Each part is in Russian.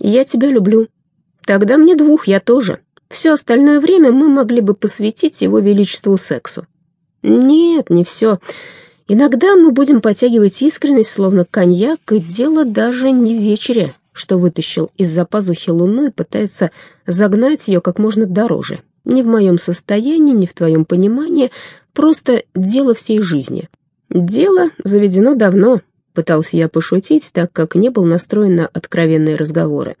Я тебя люблю. Тогда мне двух, я тоже. Все остальное время мы могли бы посвятить его величеству сексу. Нет, не все. Иногда мы будем подтягивать искренность, словно коньяк, и дело даже не в вечере, что вытащил из-за пазухи луну и пытается загнать ее как можно дороже. Не в моем состоянии, не в твоем понимании, просто дело всей жизни. Дело заведено давно, пытался я пошутить, так как не был настроен на откровенные разговоры.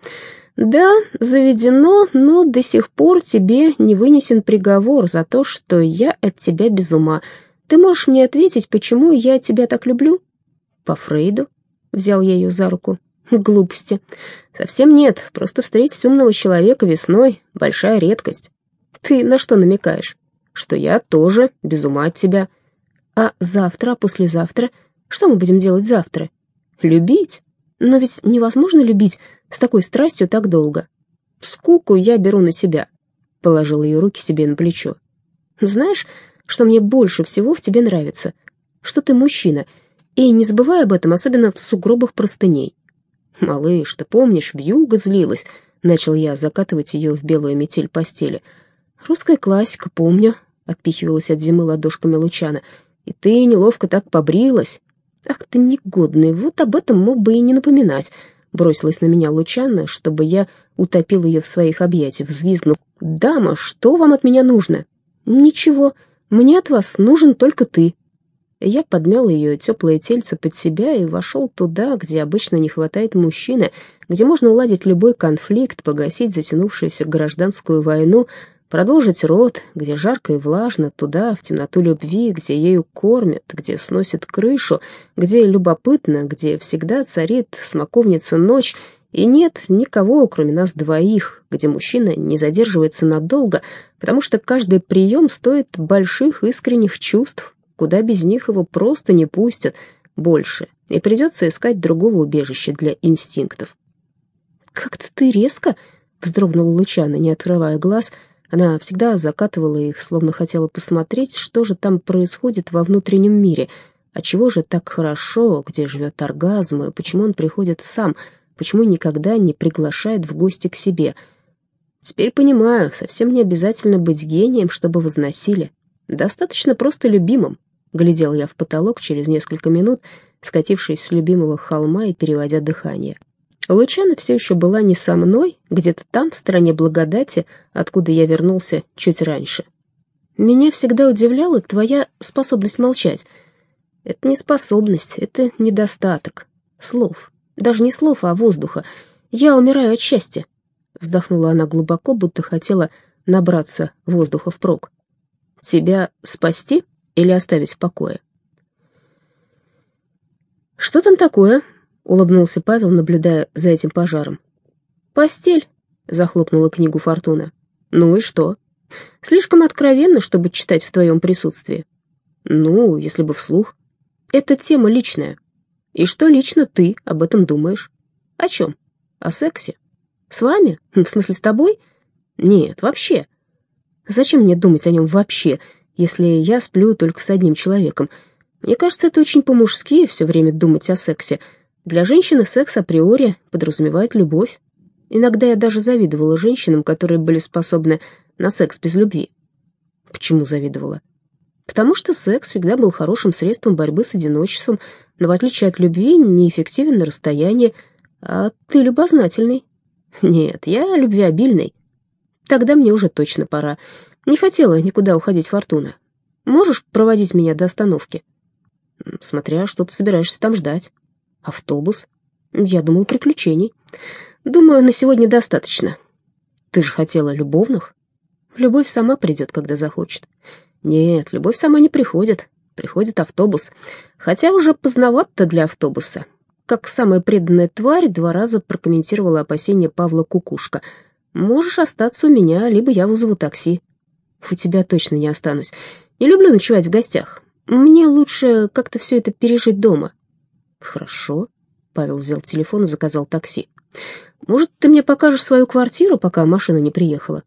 Да, заведено, но до сих пор тебе не вынесен приговор за то, что я от тебя без ума. Ты можешь мне ответить, почему я тебя так люблю? По Фрейду. Взял я ее за руку. Глупости. Совсем нет, просто встретить умного человека весной — большая редкость. Ты на что намекаешь? Что я тоже без ума от тебя. А завтра, послезавтра? Что мы будем делать завтра? Любить? Но ведь невозможно любить с такой страстью так долго. Скуку я беру на себя. Положил ее руки себе на плечо. Знаешь, что мне больше всего в тебе нравится? Что ты мужчина. И не забывай об этом, особенно в сугробах простыней. «Малыш, ты помнишь, вьюга злилась?» Начал я закатывать ее в белую метель постели. «Русская классика, помню», — отпихивалась от зимы ладошками Лучана. «И ты неловко так побрилась». «Ах ты негодный, вот об этом мог бы и не напоминать», — бросилась на меня Лучана, чтобы я утопил ее в своих объятиях, взвизгнув. «Дама, что вам от меня нужно?» «Ничего, мне от вас нужен только ты», я подмял ее теплое тельце под себя и вошел туда, где обычно не хватает мужчины, где можно уладить любой конфликт, погасить затянувшуюся гражданскую войну, продолжить род, где жарко и влажно, туда, в темноту любви, где ею кормят, где сносит крышу, где любопытно, где всегда царит смоковница ночь, и нет никого, кроме нас двоих, где мужчина не задерживается надолго, потому что каждый прием стоит больших искренних чувств, куда без них его просто не пустят больше, и придется искать другого убежища для инстинктов. «Как-то ты резко!» — вздрогнула Лучана, не открывая глаз. Она всегда закатывала их, словно хотела посмотреть, что же там происходит во внутреннем мире, а чего же так хорошо, где живет оргазм, и почему он приходит сам, почему никогда не приглашает в гости к себе. Теперь понимаю, совсем не обязательно быть гением, чтобы возносили. Достаточно просто любимым, Глядел я в потолок через несколько минут, скатившись с любимого холма и переводя дыхание. Лучана все еще была не со мной, где-то там, в стране благодати, откуда я вернулся чуть раньше. Меня всегда удивляла твоя способность молчать. Это не способность, это недостаток. Слов. Даже не слов, а воздуха. Я умираю от счастья. Вздохнула она глубоко, будто хотела набраться воздуха впрок. Тебя спасти? или оставить в покое. «Что там такое?» — улыбнулся Павел, наблюдая за этим пожаром. «Постель», — захлопнула книгу Фортуна. «Ну и что? Слишком откровенно, чтобы читать в твоем присутствии. Ну, если бы вслух. Это тема личная. И что лично ты об этом думаешь? О чем? О сексе? С вами? В смысле, с тобой? Нет, вообще. Зачем мне думать о нем вообще, если я сплю только с одним человеком. Мне кажется, это очень по-мужски все время думать о сексе. Для женщины секс априори подразумевает любовь. Иногда я даже завидовала женщинам, которые были способны на секс без любви. Почему завидовала? Потому что секс всегда был хорошим средством борьбы с одиночеством, но в отличие от любви неэффективен на расстоянии. А ты любознательный. Нет, я любвеобильный. Тогда мне уже точно пора. Не хотела никуда уходить Фортуна. Можешь проводить меня до остановки? Смотря, что ты собираешься там ждать. Автобус? Я думал, приключений. Думаю, на сегодня достаточно. Ты же хотела любовных? Любовь сама придет, когда захочет. Нет, любовь сама не приходит. Приходит автобус. Хотя уже поздновато для автобуса. Как самая преданная тварь два раза прокомментировала опасения Павла Кукушка. Можешь остаться у меня, либо я вызову такси. У тебя точно не останусь. Не люблю ночевать в гостях. Мне лучше как-то все это пережить дома». «Хорошо». Павел взял телефон и заказал такси. «Может, ты мне покажешь свою квартиру, пока машина не приехала?»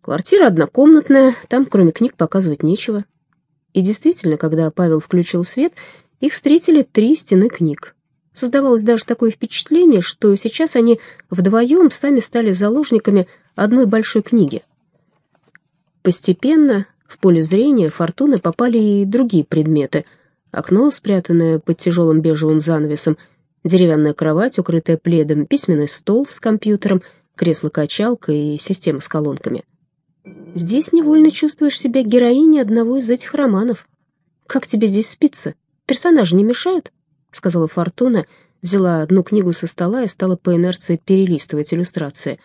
«Квартира однокомнатная, там кроме книг показывать нечего». И действительно, когда Павел включил свет, их встретили три стены книг. Создавалось даже такое впечатление, что сейчас они вдвоем сами стали заложниками одной большой книги. Постепенно в поле зрения Фортуны попали и другие предметы. Окно, спрятанное под тяжелым бежевым занавесом, деревянная кровать, укрытая пледом, письменный стол с компьютером, кресло-качалка и система с колонками. Здесь невольно чувствуешь себя героиней одного из этих романов. «Как тебе здесь спится? Персонажи не мешают?» — сказала Фортуна, взяла одну книгу со стола и стала по инерции перелистывать иллюстрации.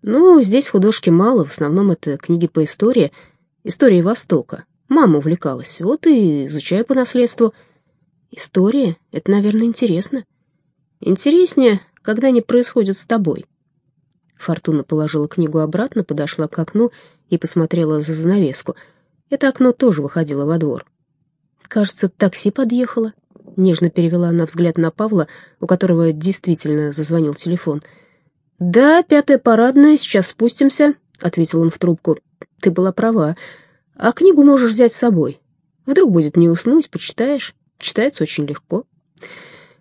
«Ну, здесь художки мало, в основном это книги по истории — Историей Востока. Мама увлекалась, вот и изучаю по наследству. История — это, наверное, интересно. Интереснее, когда они происходят с тобой. Фортуна положила книгу обратно, подошла к окну и посмотрела за занавеску. Это окно тоже выходило во двор. «Кажется, такси подъехало», — нежно перевела она взгляд на Павла, у которого действительно зазвонил телефон. «Да, пятая парадная, сейчас спустимся», — ответил он в трубку. Ты была права. А книгу можешь взять с собой. Вдруг будет не уснуть, почитаешь. Читается очень легко.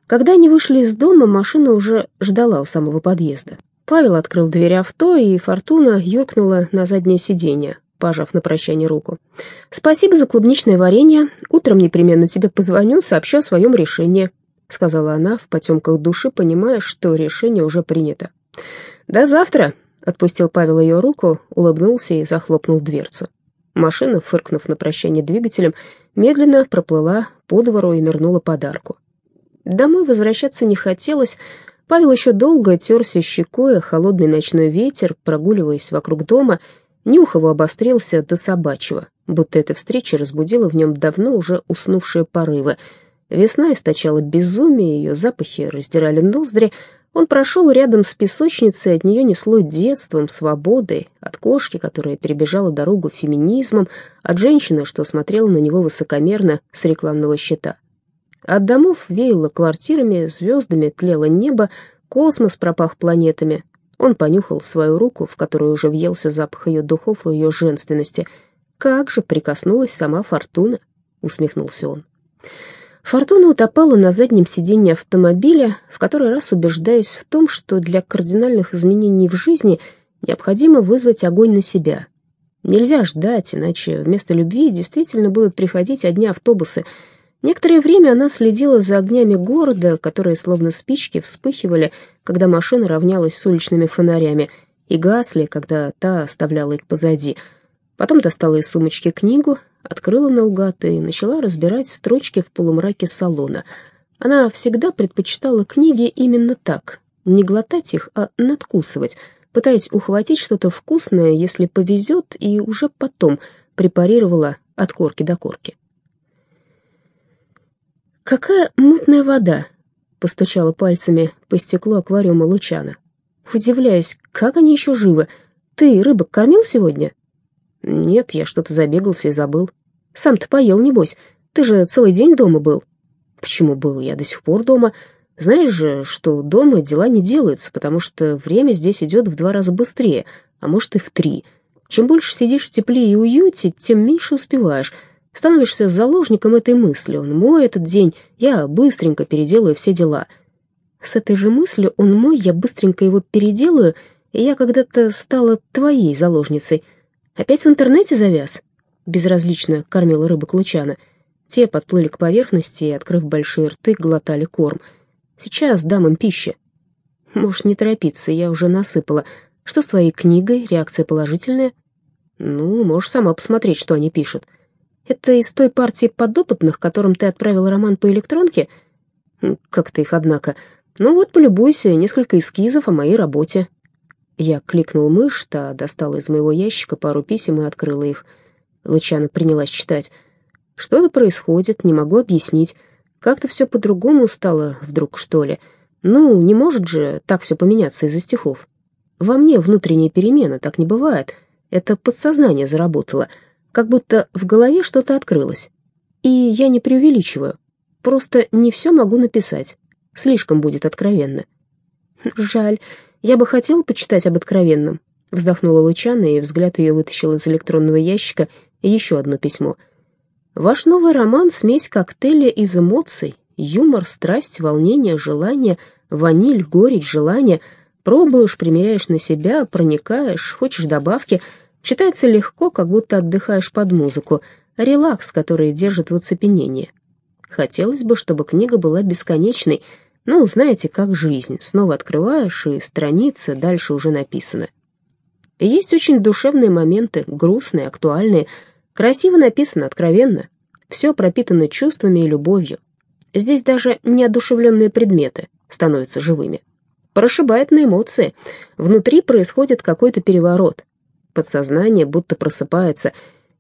Когда они вышли из дома, машина уже ждала у самого подъезда. Павел открыл дверь авто, и Фортуна юркнула на заднее сиденье, пожав на прощание руку. «Спасибо за клубничное варенье. Утром непременно тебе позвоню, сообщу о своем решении», — сказала она в потемках души, понимая, что решение уже принято. «До завтра», Отпустил Павел ее руку, улыбнулся и захлопнул дверцу. Машина, фыркнув на прощание двигателем, медленно проплыла по двору и нырнула под арку. Домой возвращаться не хотелось. Павел еще долго терся щекой, холодный ночной ветер, прогуливаясь вокруг дома, нюх его обострился до собачьего, будто эта встреча разбудила в нем давно уже уснувшие порывы. Весна источала безумие, ее запахи раздирали ноздри, он прошел рядом с песочницей, от нее несло детством, свободой, от кошки, которая перебежала дорогу феминизмом, от женщины, что смотрела на него высокомерно с рекламного щита. От домов веяло квартирами, звездами тлело небо, космос пропах планетами. Он понюхал свою руку, в которую уже въелся запах ее духов и ее женственности. «Как же прикоснулась сама Фортуна!» — усмехнулся он. Фортуна утопала на заднем сиденье автомобиля, в который раз убеждаясь в том, что для кардинальных изменений в жизни необходимо вызвать огонь на себя. Нельзя ждать, иначе вместо любви действительно будут приходить одни автобусы. Некоторое время она следила за огнями города, которые словно спички вспыхивали, когда машина равнялась с уличными фонарями, и гасли, когда та оставляла их позади. Потом достала из сумочки книгу, открыла наугад и начала разбирать строчки в полумраке салона. Она всегда предпочитала книги именно так, не глотать их, а надкусывать, пытаясь ухватить что-то вкусное, если повезет, и уже потом препарировала от корки до корки. «Какая мутная вода!» — постучала пальцами по стеклу аквариума Лучана. «Удивляюсь, как они еще живы? Ты рыбок кормил сегодня?» «Нет, я что-то забегался и забыл». «Сам-то поел, небось. Ты же целый день дома был». «Почему был? Я до сих пор дома. Знаешь же, что дома дела не делаются, потому что время здесь идет в два раза быстрее, а может и в три. Чем больше сидишь в тепле и уюте, тем меньше успеваешь. Становишься заложником этой мысли. Он мой этот день, я быстренько переделаю все дела». С этой же мыслью он мой, я быстренько его переделаю, и я когда-то стала твоей заложницей — «Опять в интернете завяз?» Безразлично кормила рыбок Лучана. Те подплыли к поверхности и, открыв большие рты, глотали корм. «Сейчас дам им пищи». «Можешь не торопиться, я уже насыпала. Что с твоей книгой? Реакция положительная?» «Ну, можешь сама посмотреть, что они пишут». «Это из той партии подопытных, которым ты отправил роман по электронке?» «Как ты их, однако?» «Ну вот, полюбуйся, несколько эскизов о моей работе. Я кликнул мышь, та достала из моего ящика пару писем и открыла их. Лучана принялась читать. «Что-то происходит, не могу объяснить. Как-то все по-другому стало вдруг, что ли. Ну, не может же так все поменяться из-за стихов. Во мне внутренняя перемена, так не бывает. Это подсознание заработало, как будто в голове что-то открылось. И я не преувеличиваю. Просто не все могу написать. Слишком будет откровенно. Жаль, «Я бы хотела почитать об откровенном», — вздохнула Лучана, и взгляд ее вытащил из электронного ящика еще одно письмо. «Ваш новый роман — смесь коктейля из эмоций, Юмор, страсть, волнение, желание, ваниль, горечь, желание. Пробуешь, примеряешь на себя, проникаешь, хочешь добавки. Читается легко, как будто отдыхаешь под музыку. Релакс, который держит в оцепенении. Хотелось бы, чтобы книга была бесконечной. Ну, знаете, как жизнь. Снова открываешь, и страницы дальше уже написаны. Есть очень душевные моменты, грустные, актуальные. Красиво написано, откровенно. Все пропитано чувствами и любовью. Здесь даже неодушевленные предметы становятся живыми. Прошибает на эмоции. Внутри происходит какой-то переворот. Подсознание будто просыпается,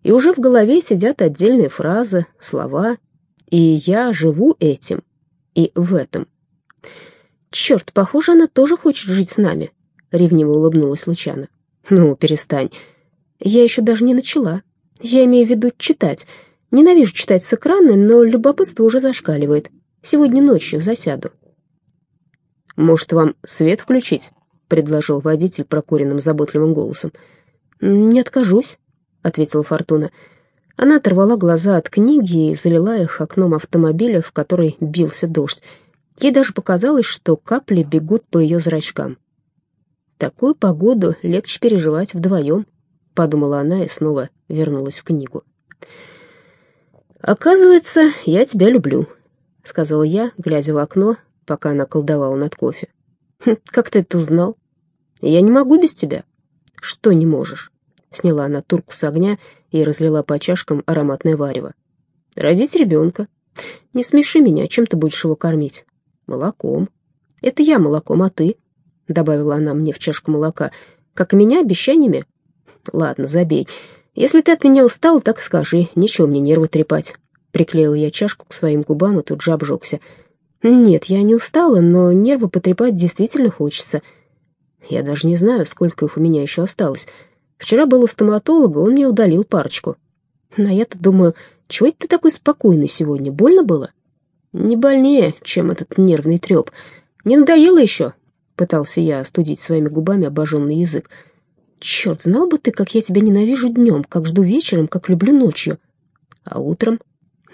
и уже в голове сидят отдельные фразы, слова, и я живу этим и в этом. «Черт, похоже, она тоже хочет жить с нами», — ревниво улыбнулась Лучана. «Ну, перестань. Я еще даже не начала. Я имею в виду читать. Ненавижу читать с экрана, но любопытство уже зашкаливает. Сегодня ночью засяду». «Может, вам свет включить?» — предложил водитель прокуренным заботливым голосом. «Не откажусь», — ответила Фортуна. Она оторвала глаза от книги и залила их окном автомобиля, в который бился дождь. Ей даже показалось, что капли бегут по ее зрачкам. Такую погоду легче переживать вдвоем, подумала она и снова вернулась в книгу. «Оказывается, я тебя люблю», — сказала я, глядя в окно, пока она колдовала над кофе. «Хм, «Как ты это узнал?» «Я не могу без тебя». «Что не можешь?» Сняла она турку с огня и разлила по чашкам ароматное варево. «Родить ребенка. Не смеши меня, чем ты будешь его кормить?» «Молоком». «Это я молоком, а ты?» — добавила она мне в чашку молока. «Как и меня, обещаниями?» «Ладно, забей. Если ты от меня устал, так скажи. Нечего мне нервы трепать». Приклеила я чашку к своим губам и тут же обжегся. «Нет, я не устала, но нервы потрепать действительно хочется. Я даже не знаю, сколько их у меня еще осталось. Вчера был у стоматолога, он мне удалил парочку. А я-то думаю, чего это ты такой спокойный сегодня? Больно было?» «Не больнее, чем этот нервный треп. Не надоело еще?» Пытался я остудить своими губами обожженный язык. «Черт, знал бы ты, как я тебя ненавижу днем, как жду вечером, как люблю ночью. А утром?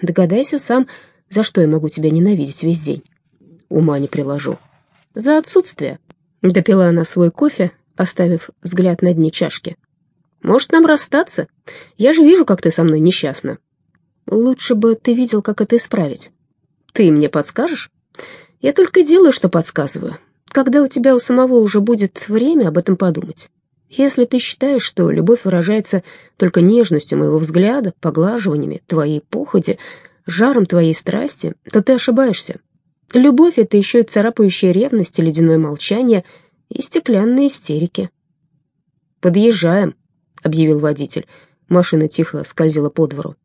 Догадайся сам, за что я могу тебя ненавидеть весь день. Ума не приложу. За отсутствие». Допила она свой кофе, оставив взгляд на дне чашки. «Может, нам расстаться? Я же вижу, как ты со мной несчастна. Лучше бы ты видел, как это исправить. Ты мне подскажешь? Я только делаю, что подсказываю когда у тебя у самого уже будет время об этом подумать. Если ты считаешь, что любовь выражается только нежностью моего взгляда, поглаживаниями твоей походи, жаром твоей страсти, то ты ошибаешься. Любовь — это еще и царапающая ревность, и ледяное молчание, и стеклянные истерики. «Подъезжаем», — объявил водитель. Машина тихо скользила по двору.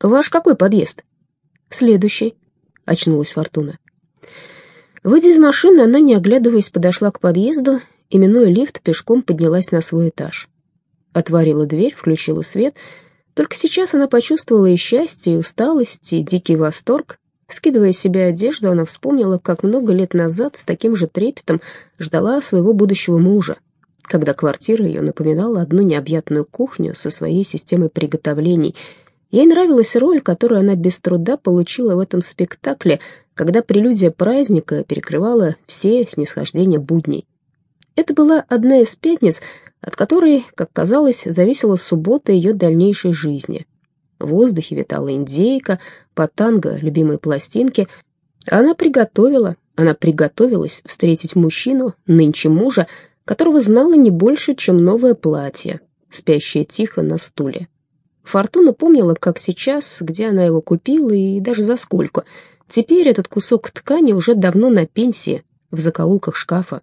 «Ваш какой подъезд?» «Следующий», — очнулась Фортуна. Выйдя из машины, она, не оглядываясь, подошла к подъезду и, минуя лифт, пешком поднялась на свой этаж. Отворила дверь, включила свет. Только сейчас она почувствовала и счастье, и усталость, и дикий восторг. Скидывая с себя одежду, она вспомнила, как много лет назад с таким же трепетом ждала своего будущего мужа, когда квартира ее напоминала одну необъятную кухню со своей системой приготовлений. Ей нравилась роль, которую она без труда получила в этом спектакле — когда прелюдия праздника перекрывала все снисхождения будней. Это была одна из пятниц, от которой, как казалось, зависела суббота ее дальнейшей жизни. В воздухе витала индейка, по танго любимые пластинки. Она приготовила, она приготовилась встретить мужчину, нынче мужа, которого знала не больше, чем новое платье, спящее тихо на стуле. Фортуна помнила, как сейчас, где она его купила и даже за сколько — Теперь этот кусок ткани уже давно на пенсии, в закоулках шкафа.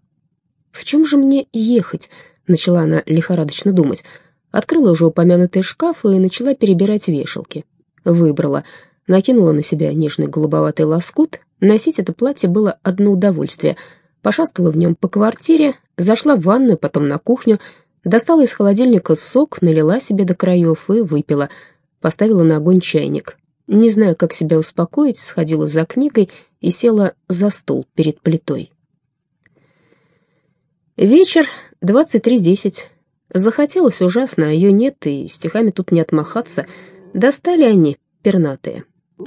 «В чем же мне ехать?» — начала она лихорадочно думать. Открыла уже упомянутый шкаф и начала перебирать вешалки. Выбрала, накинула на себя нежный голубоватый лоскут. Носить это платье было одно удовольствие. Пошастала в нем по квартире, зашла в ванную, потом на кухню, достала из холодильника сок, налила себе до краев и выпила. Поставила на огонь чайник. Не зная, как себя успокоить, сходила за книгой и села за стол перед плитой. Вечер, 23.10. Захотелось ужасно, а ее нет, и стихами тут не отмахаться. Достали они, пернатые.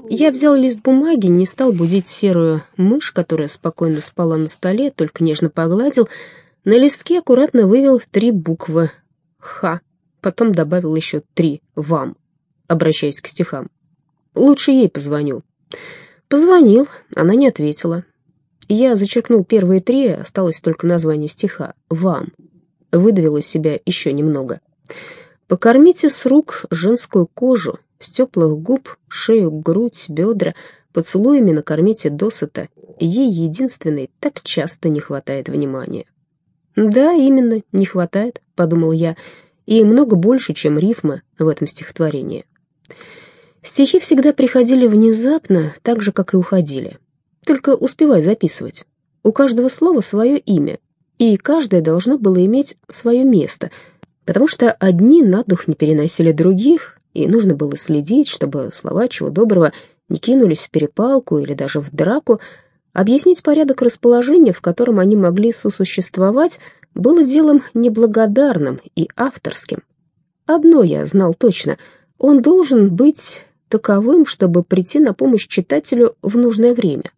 Я взял лист бумаги, не стал будить серую мышь, которая спокойно спала на столе, только нежно погладил. На листке аккуратно вывел три буквы «Х», потом добавил еще три «Вам», обращаясь к стихам. «Лучше ей позвоню». Позвонил, она не ответила. Я зачеркнул первые три, осталось только название стиха «Вам». Выдавил из себя еще немного. «Покормите с рук женскую кожу, с теплых губ, шею, грудь, бедра, поцелуями накормите досыта. Ей единственной так часто не хватает внимания». «Да, именно, не хватает», — подумал я, и много больше, чем рифмы в этом стихотворении. Стихи всегда приходили внезапно, так же, как и уходили. Только успевай записывать. У каждого слова свое имя, и каждое должно было иметь свое место, потому что одни на дух не переносили других, и нужно было следить, чтобы слова чего доброго не кинулись в перепалку или даже в драку. Объяснить порядок расположения, в котором они могли сосуществовать, было делом неблагодарным и авторским. Одно я знал точно — он должен быть таковым, чтобы прийти на помощь читателю в нужное время,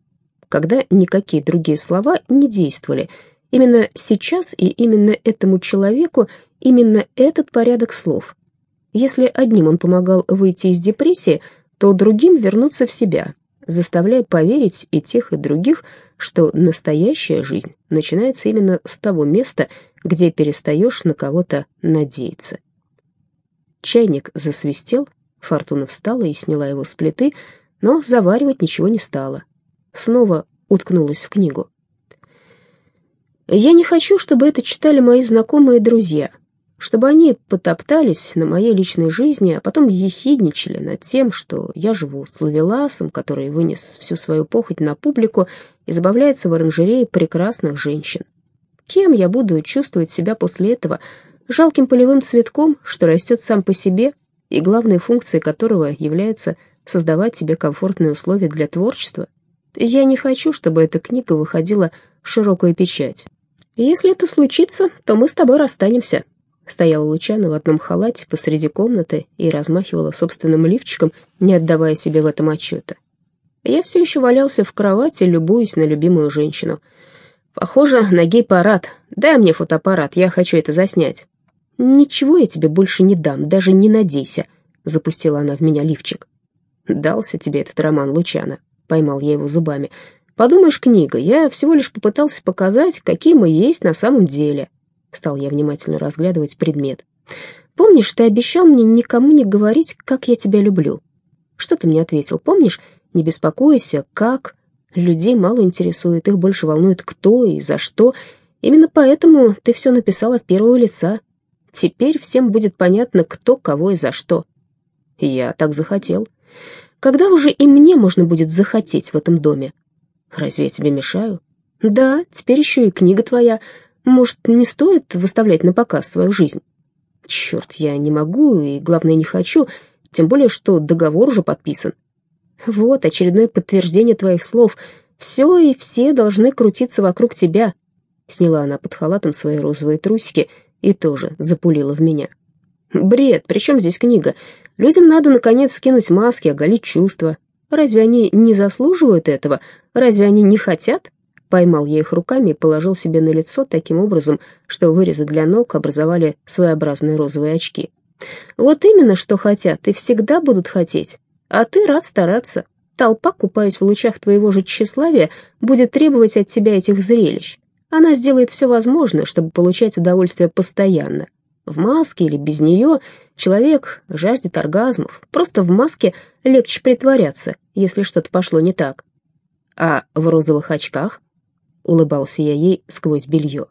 когда никакие другие слова не действовали — Именно сейчас и именно этому человеку именно этот порядок слов. Если одним он помогал выйти из депрессии, то другим вернуться в себя, заставляя поверить и тех, и других, что настоящая жизнь начинается именно с того места, где перестаешь на кого-то надеяться. Чайник засвистел, Фортуна встала и сняла его с плиты, но заваривать ничего не стала. Снова уткнулась в книгу. Я не хочу, чтобы это читали мои знакомые и друзья, чтобы они потоптались на моей личной жизни, а потом ехидничали над тем, что я живу с ловеласом, который вынес всю свою похоть на публику и забавляется в оранжерее прекрасных женщин. Кем я буду чувствовать себя после этого? Жалким полевым цветком, что растет сам по себе, и главной функцией которого является создавать себе комфортные условия для творчества? Я не хочу, чтобы эта книга выходила в широкую печать. «Если это случится, то мы с тобой расстанемся», — стояла Лучана в одном халате посреди комнаты и размахивала собственным лифчиком, не отдавая себе в этом отчета. Я все еще валялся в кровати, любуясь на любимую женщину. «Похоже на гей-парад. Дай мне фотоаппарат, я хочу это заснять». «Ничего я тебе больше не дам, даже не надейся», — запустила она в меня лифчик. «Дался тебе этот роман, Лучана», — поймал я его зубами. Подумаешь, книга, я всего лишь попытался показать, какие мы есть на самом деле. Стал я внимательно разглядывать предмет. Помнишь, ты обещал мне никому не говорить, как я тебя люблю? Что ты мне ответил? Помнишь? Не беспокойся, как? Людей мало интересует, их больше волнует кто и за что. Именно поэтому ты все написал от первого лица. Теперь всем будет понятно, кто, кого и за что. Я так захотел. Когда уже и мне можно будет захотеть в этом доме? Разве я тебе мешаю? Да, теперь еще и книга твоя. Может, не стоит выставлять на показ свою жизнь? Черт, я не могу и, главное, не хочу, тем более, что договор уже подписан. Вот очередное подтверждение твоих слов. Все и все должны крутиться вокруг тебя. Сняла она под халатом свои розовые трусики и тоже запулила в меня. Бред, при чем здесь книга? Людям надо, наконец, скинуть маски, оголить чувства. Разве они не заслуживают этого? Разве они не хотят?» Поймал я их руками и положил себе на лицо таким образом, что вырезы для ног образовали своеобразные розовые очки. «Вот именно, что хотят, и всегда будут хотеть. А ты рад стараться. Толпа, купаясь в лучах твоего же тщеславия, будет требовать от тебя этих зрелищ. Она сделает все возможное, чтобы получать удовольствие постоянно. В маске или без нее человек жаждет оргазмов. Просто в маске легче притворяться, если что-то пошло не так. А в розовых очках улыбался я ей сквозь белье.